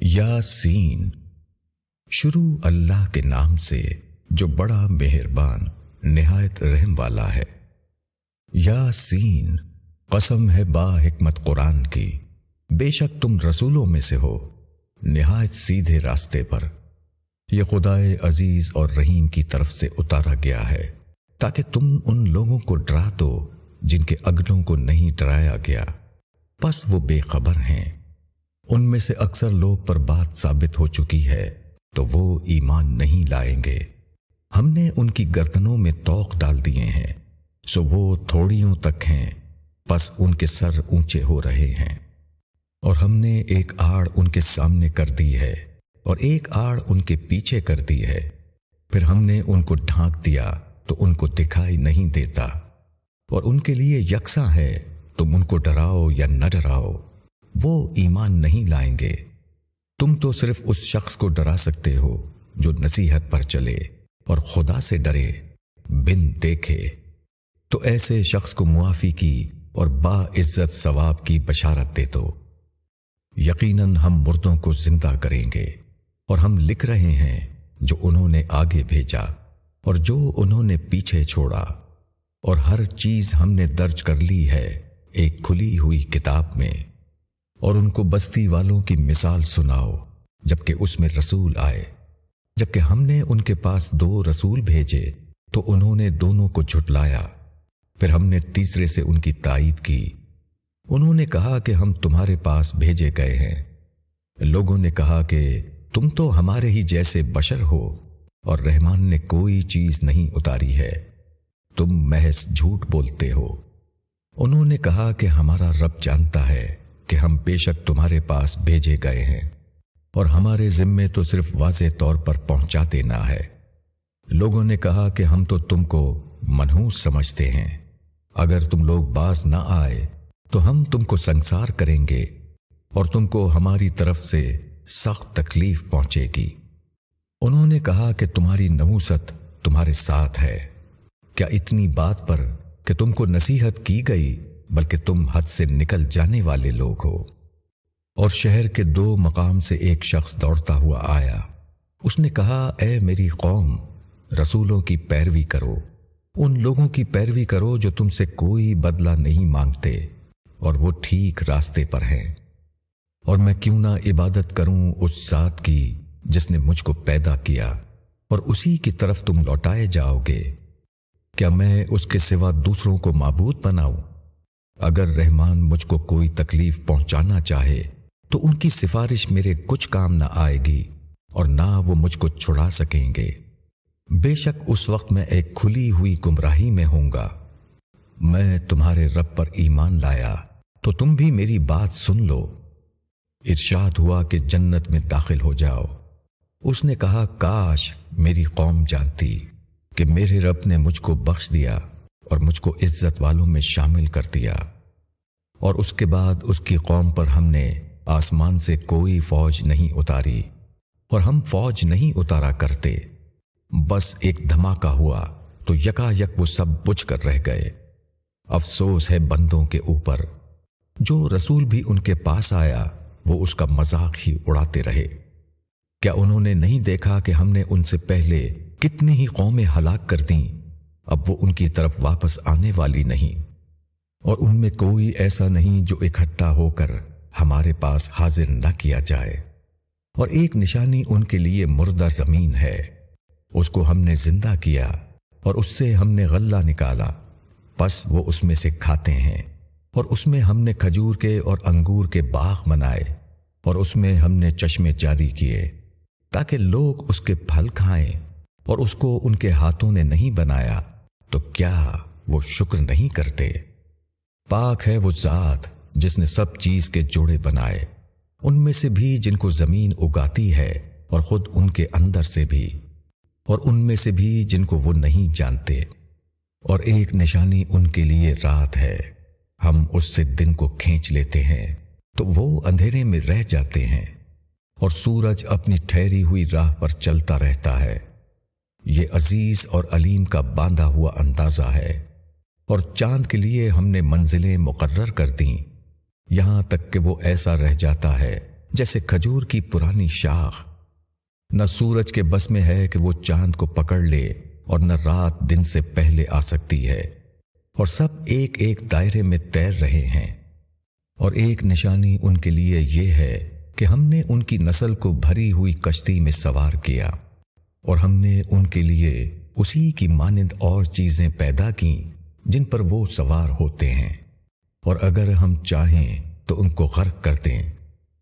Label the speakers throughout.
Speaker 1: یا سین شروع اللہ کے نام سے جو بڑا مہربان، نہایت رحم والا ہے۔ یا سین قسم ہے با حکمت قرآن کی۔ بے شک تم رسولوں میں سے ہو۔ نہایت سیدھے راستے پر۔ یہ خدائے عزیز اور رحیم کی طرف سے اتارا گیا ہے۔ تاکہ تم ان لوگوں کو ڈرا دو جن کے اگنوں کو نہیں ڈرایا گیا۔ بس وہ بے خبر ہیں۔ ان میں سے اکثر لوگ پر بات ثابت ہو چکی ہے، تو وہ ایمان نہیں لائیں گے۔ ہم نے ان کی گردنوں میں توق ڈال دیے ہیں، سو وہ تھوڑیوں تک ہیں، پس ان کے سر اونچے ہو رہے ہیں۔ اور ہم نے ایک آڑ ان کے سامنے کر دی ہے، اور ایک آڑ ان کے پیچھے کر دی ہے۔ پھر ہم نے ان کو ڈھانک دیا، تو ان کو دکھائی نہیں دیتا۔ اور ان کے لیے یکساں ہے، تم ان کو ڈراؤ یا نہ ڈراؤ۔ وہ ایمان نہیں لائیں گے۔ تم تو صرف اس شخص کو ڈرا سکتے ہو جو نصیحت پر چلے اور خدا سے ڈرے، بن دیکھے۔ تو ایسے شخص کو معافی کی اور با عزت ثواب کی بشارت دے دو۔ یقیناً ہم مردوں کو زندہ کریں گے اور ہم لکھ رہے ہیں جو انہوں نے آگے بھیجا اور جو انہوں نے پیچھے چھوڑا۔ اور ہر چیز ہم نے درج کر لی ہے ایک کھلی ہوئی کتاب میں۔ اور ان کو بستی والوں کی مثال سناؤ، جبکہ اس میں رسول آئے۔ جبکہ ہم نے ان کے پاس دو رسول بھیجے، تو انہوں نے دونوں کو جھٹلایا۔ پھر ہم نے تیسرے سے ان کی تائید کی۔ انہوں نے کہا کہ ہم تمہارے پاس بھیجے گئے ہیں۔ لوگوں نے کہا کہ تم تو ہمارے ہی جیسے بشر ہو، اور رحمان نے کوئی چیز نہیں اتاری ہے۔ تم محض جھوٹ بولتے ہو۔ انہوں نے کہا کہ ہمارا رب جانتا ہے۔ کہ ہم بے شک تمہارے پاس بھیجے گئے ہیں۔ اور ہمارے ذمے تو صرف واضح طور پر پہنچا دینا ہے۔ لوگوں نے کہا کہ ہم تو تم کو منحوس سمجھتے ہیں۔ اگر تم لوگ باز نہ آئے، تو ہم تم کو سنسار کریں گے اور تم کو ہماری طرف سے سخت تکلیف پہنچے گی۔ انہوں نے کہا کہ تمہاری نوست تمہارے ساتھ ہے۔ کیا اتنی بات پر کہ تم کو نصیحت کی گئی بلکہ تم حد سے نکل جانے والے لوگ ہو۔ اور شہر کے دو مقام سے ایک شخص دوڑتا ہوا آیا۔ اس نے کہا، اے میری قوم، رسولوں کی پیروی کرو۔ ان لوگوں کی پیروی کرو جو تم سے کوئی بدلہ نہیں مانگتے، اور وہ ٹھیک راستے پر ہیں۔ اور میں کیوں نہ عبادت کروں اس ذات کی جس نے مجھ کو پیدا کیا، اور اسی کی طرف تم لوٹائے جاؤ گے۔ کیا میں اس کے سوا دوسروں کو معبود بناؤں؟ اگر رحمان مجھ کو کوئی تکلیف پہنچانا چاہے، تو ان کی سفارش میرے کچھ کام نہ آئے گی اور نہ وہ مجھ کو چھڑا سکیں گے۔ بے شک اس وقت میں ایک کھلی ہوئی گمراہی میں ہوں گا۔ میں تمہارے رب پر ایمان لایا، تو تم بھی میری بات سن لو۔ ارشاد ہوا کہ جنت میں داخل ہو جاؤ۔ اس نے کہا، کاش میری قوم جانتی کہ میرے رب نے مجھ کو بخش دیا۔ اور مجھ کو عزت والوں میں شامل کر دیا۔ اور اس کے بعد اس کی قوم پر ہم نے آسمان سے کوئی فوج نہیں اتاری اور ہم فوج نہیں اتارا کرتے۔ بس ایک دھماکہ ہوا تو یکا یک وہ سب بچ کر رہ گئے۔ افسوس ہے بندوں کے اوپر۔ جو رسول بھی ان کے پاس آیا وہ اس کا مذاق ہی اڑاتے رہے۔ کیا انہوں نے نہیں دیکھا کہ ہم نے ان سے پہلے کتنی ہی قومیں ہلاک کر دیں؟ اب وہ ان کی طرف واپس آنے والی نہیں۔ اور ان میں کوئی ایسا نہیں جو اکٹھا ہو کر ہمارے پاس حاضر نہ کیا جائے۔ اور ایک نشانی ان کے لیے مردہ زمین ہے۔ اس کو ہم نے زندہ کیا اور اس سے ہم نے غلہ نکالا۔ پس وہ اس میں سے کھاتے ہیں اور اس میں ہم نے کھجور کے اور انگور کے باغ بنائے اور اس میں ہم نے چشمے جاری کیے تاکہ لوگ اس کے پھل کھائیں اور اس کو ان کے ہاتھوں نے نہیں بنایا۔ تو کیا وہ شکر نہیں کرتے؟ پاک ہے وہ ذات جس نے سب چیز کے جوڑے بنائے۔ ان میں سے بھی جن کو زمین اگاتی ہے اور خود ان کے اندر سے بھی۔ اور ان میں سے بھی جن کو وہ نہیں جانتے۔ اور ایک نشانی ان کے لیے رات ہے۔ ہم اس سے دن کو کھینچ لیتے ہیں۔ تو وہ اندھیرے میں رہ جاتے ہیں۔ اور سورج اپنی ٹھہری ہوئی راہ پر چلتا رہتا ہے۔ یہ عزیز اور علیم کا باندھا ہوا اندازہ ہے۔ اور چاند کے لیے ہم نے منزلیں مقرر کر دیں۔ یہاں تک کہ وہ ایسا رہ جاتا ہے جیسے کھجور کی پرانی شاخ۔ نہ سورج کے بس میں ہے کہ وہ چاند کو پکڑ لے اور نہ رات دن سے پہلے آ سکتی ہے۔ اور سب ایک ایک دائرے میں تیر رہے ہیں۔ اور ایک نشانی ان کے لیے یہ ہے کہ ہم نے ان کی نسل کو بھری ہوئی کشتی میں سوار کیا۔ اور ہم نے ان کے لیے اسی کی مانند اور چیزیں پیدا کی جن پر وہ سوار ہوتے ہیں۔ اور اگر ہم چاہیں تو ان کو غرق کر دیں۔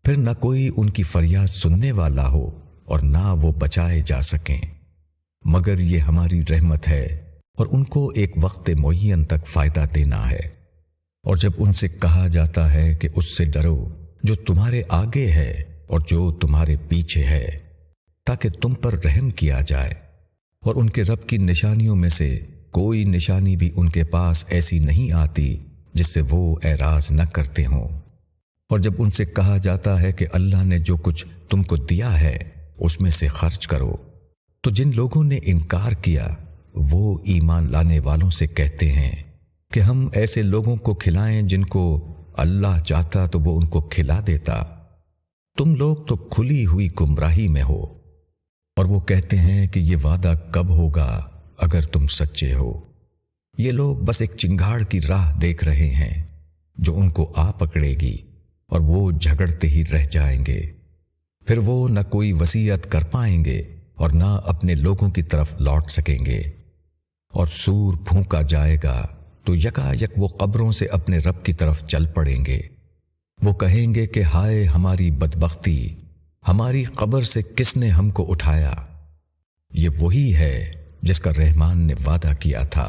Speaker 1: پھر نہ کوئی ان کی فریاد سننے والا ہو اور نہ وہ بچائے جا سکیں۔ مگر یہ ہماری رحمت ہے اور ان کو ایک وقت معین تک فائدہ دینا ہے۔ اور جب ان سے کہا جاتا ہے کہ اس سے ڈرو جو تمہارے آگے ہے اور جو تمہارے پیچھے ہے۔ تاکہ تم پر رحم کیا جائے۔ اور ان کے رب کی نشانیوں میں سے کوئی نشانی بھی ان کے پاس ایسی نہیں آتی جس سے وہ اعراض نہ کرتے ہوں۔ اور جب ان سے کہا جاتا ہے کہ اللہ نے جو کچھ تم کو دیا ہے، اس میں سے خرچ کرو۔ تو جن لوگوں نے انکار کیا، وہ ایمان لانے والوں سے کہتے ہیں کہ ہم ایسے لوگوں کو کھلائیں جن کو اللہ چاہتا تو وہ ان کو کھلا دیتا۔ تم لوگ تو کھلی ہوئی گمراہی میں ہو۔ اور وہ کہتے ہیں کہ یہ وعدہ کب ہوگا اگر تم سچے ہو۔ یہ لوگ بس ایک چنگاڑ کی راہ دیکھ رہے ہیں جو ان کو آ پکڑے گی اور وہ جھگڑتے ہی رہ جائیں گے۔ پھر وہ نہ کوئی وسیعت کر پائیں گے اور نہ اپنے لوگوں کی طرف لوٹ سکیں گے۔ اور سور پھونکا جائے گا تو یکا یک وہ قبروں سے اپنے رب کی طرف چل پڑیں گے۔ وہ کہیں گے کہ ہائے ہماری بدبختی ہماری قبر سے کس نے ہم کو اٹھایا؟ یہ وہی ہے جس کا رحمان نے وعدہ کیا تھا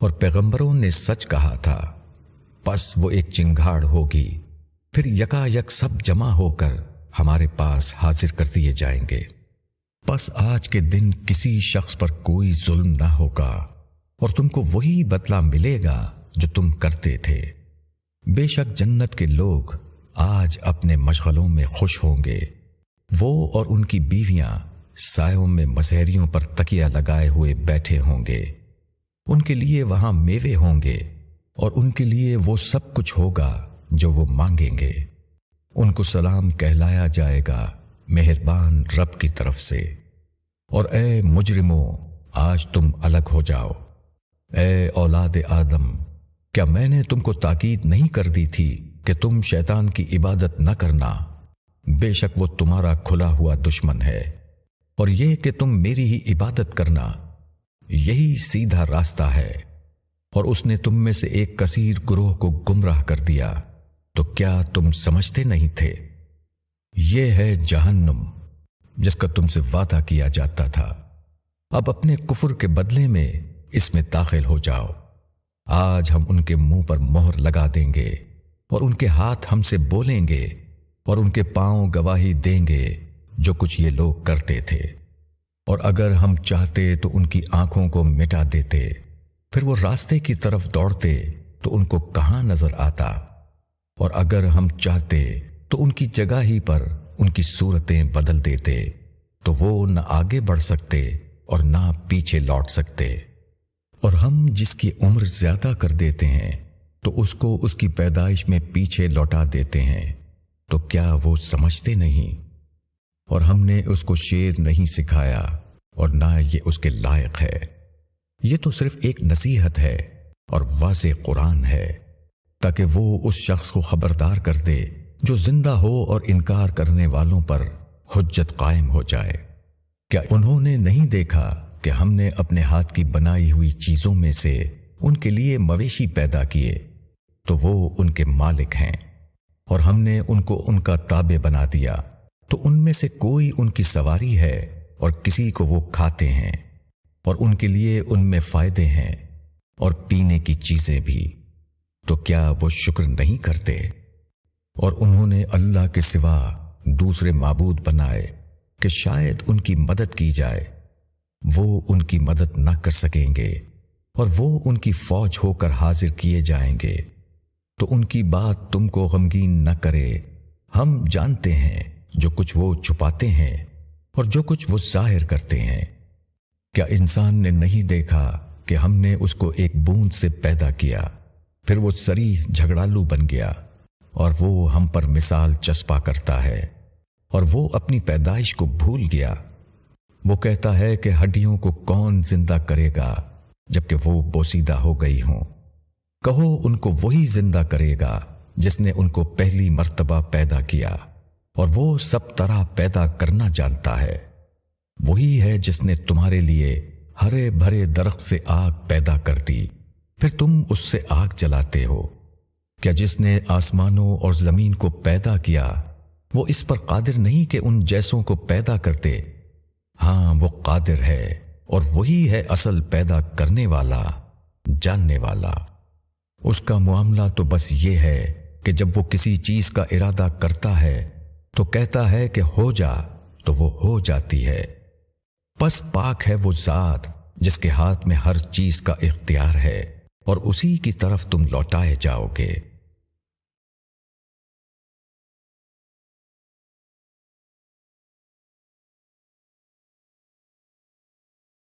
Speaker 1: اور پیغمبروں نے سچ کہا تھا۔ پس وہ ایک چنگاڑ ہوگی، پھر یکا یک سب جمع ہو کر ہمارے پاس حاضر کر دیے جائیں گے۔ پس آج کے دن کسی شخص پر کوئی ظلم نہ ہوگا اور تم کو وہی بدلہ ملے گا جو تم کرتے تھے۔ بے شک جنت کے لوگ آج اپنے مشغلوں میں خوش ہوں گے۔ وہ اور ان کی بیویاں سایوں میں مسحریوں پر تکیا لگائے ہوئے بیٹھے ہوں گے۔ ان کے لیے وہاں میوے ہوں گے اور ان کے لیے وہ سب کچھ ہوگا جو وہ مانگیں گے۔ ان کو سلام کہلایا جائے گا مہربان رب کی طرف سے۔ اور اے مجرموں، آج تم الگ ہو جاؤ۔ اے اولاد آدم، کیا میں نے تم کو تاکید نہیں کر دی تھی کہ تم شیطان کی عبادت نہ کرنا؟ بے شک وہ تمہارا کھلا ہوا دشمن ہے۔ اور یہ کہ تم میری ہی عبادت کرنا یہی سیدھا راستہ ہے۔ اور اس نے تم میں سے ایک کثیر گروہ کو گمراہ کر دیا۔ تو کیا تم سمجھتے نہیں تھے؟ یہ ہے جہنم، جس کا تم سے وعدہ کیا جاتا تھا۔ اب اپنے کفر کے بدلے میں اس میں داخل ہو جاؤ۔ آج ہم ان کے منہ پر مہر لگا دیں گے اور ان کے ہاتھ ہم سے بولیں گے۔ اور ان کے پاؤں گواہی دیں گے جو کچھ یہ لوگ کرتے تھے۔ اور اگر ہم چاہتے تو ان کی آنکھوں کو مٹا دیتے، پھر وہ راستے کی طرف دوڑتے تو ان کو کہاں نظر آتا؟ اور اگر ہم چاہتے تو ان کی جگہ ہی پر ان کی صورتیں بدل دیتے تو وہ نہ آگے بڑھ سکتے اور نہ پیچھے لوٹ سکتے۔ اور ہم جس کی عمر زیادہ کر دیتے ہیں تو اس کو اس کی پیدائش میں پیچھے لوٹا دیتے ہیں۔ تو کیا وہ سمجھتے نہیں؟ اور ہم نے اس کو شیر نہیں سکھایا، اور نہ یہ اس کے لائق ہے۔ یہ تو صرف ایک نصیحت ہے، اور واضح قرآن ہے۔ تاکہ وہ اس شخص کو خبردار کر دے جو زندہ ہو اور انکار کرنے والوں پر حجت قائم ہو جائے۔ کیا انہوں نے نہیں دیکھا کہ ہم نے اپنے ہاتھ کی بنائی ہوئی چیزوں میں سے ان کے لیے مویشی پیدا کیے؟ تو وہ ان کے مالک ہیں۔ اور ہم نے ان کو ان کا تابع بنا دیا۔ تو ان میں سے کوئی ان کی سواری ہے اور کسی کو وہ کھاتے ہیں اور ان کے لیے ان میں فائدے ہیں اور پینے کی چیزیں بھی۔ تو کیا وہ شکر نہیں کرتے؟ اور انہوں نے اللہ کے سوا دوسرے معبود بنائے کہ شاید ان کی مدد کی جائے۔ وہ ان کی مدد نہ کر سکیں گے اور وہ ان کی فوج ہو کر حاضر کیے جائیں گے۔ تو ان کی بات تم کو غمگین نہ کرے۔ ہم جانتے ہیں جو کچھ وہ چھپاتے ہیں اور جو کچھ وہ ظاہر کرتے ہیں۔ کیا انسان نے نہیں دیکھا کہ ہم نے اس کو ایک بوند سے پیدا کیا؟ پھر وہ سری جھگڑالو بن گیا اور وہ ہم پر مثال چسپا کرتا ہے اور وہ اپنی پیدائش کو بھول گیا۔ وہ کہتا ہے کہ ہڈیوں کو کون زندہ کرے گا جبکہ وہ بوسیدہ ہو گئی ہوں۔ کہو ان کو وہی زندہ کرے گا جس نے ان کو پہلی مرتبہ پیدا کیا اور وہ سب طرح پیدا کرنا جانتا ہے۔ وہی ہے جس نے تمہارے لیے ہرے بھرے درخت سے آگ پیدا کر دی۔ پھر تم اس سے آگ جلاتے ہو۔ کیا جس نے آسمانوں اور زمین کو پیدا کیا، وہ اس پر قادر نہیں کہ ان جیسوں کو پیدا کرتے؟ ہاں وہ قادر ہے اور وہی ہے اصل پیدا کرنے والا، جاننے والا۔ اس کا معاملہ تو بس یہ ہے کہ جب وہ کسی چیز کا ارادہ کرتا ہے، تو کہتا ہے کہ ہو جا، تو وہ ہو جاتی ہے۔ پس پاک ہے وہ ذات جس کے ہاتھ میں ہر چیز کا اختیار ہے اور اسی کی طرف تم لوٹائے جاؤ گے۔